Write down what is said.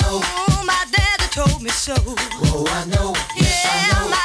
Know. Oh, my daddy told me so. Oh, I know. Yes, yeah, I know.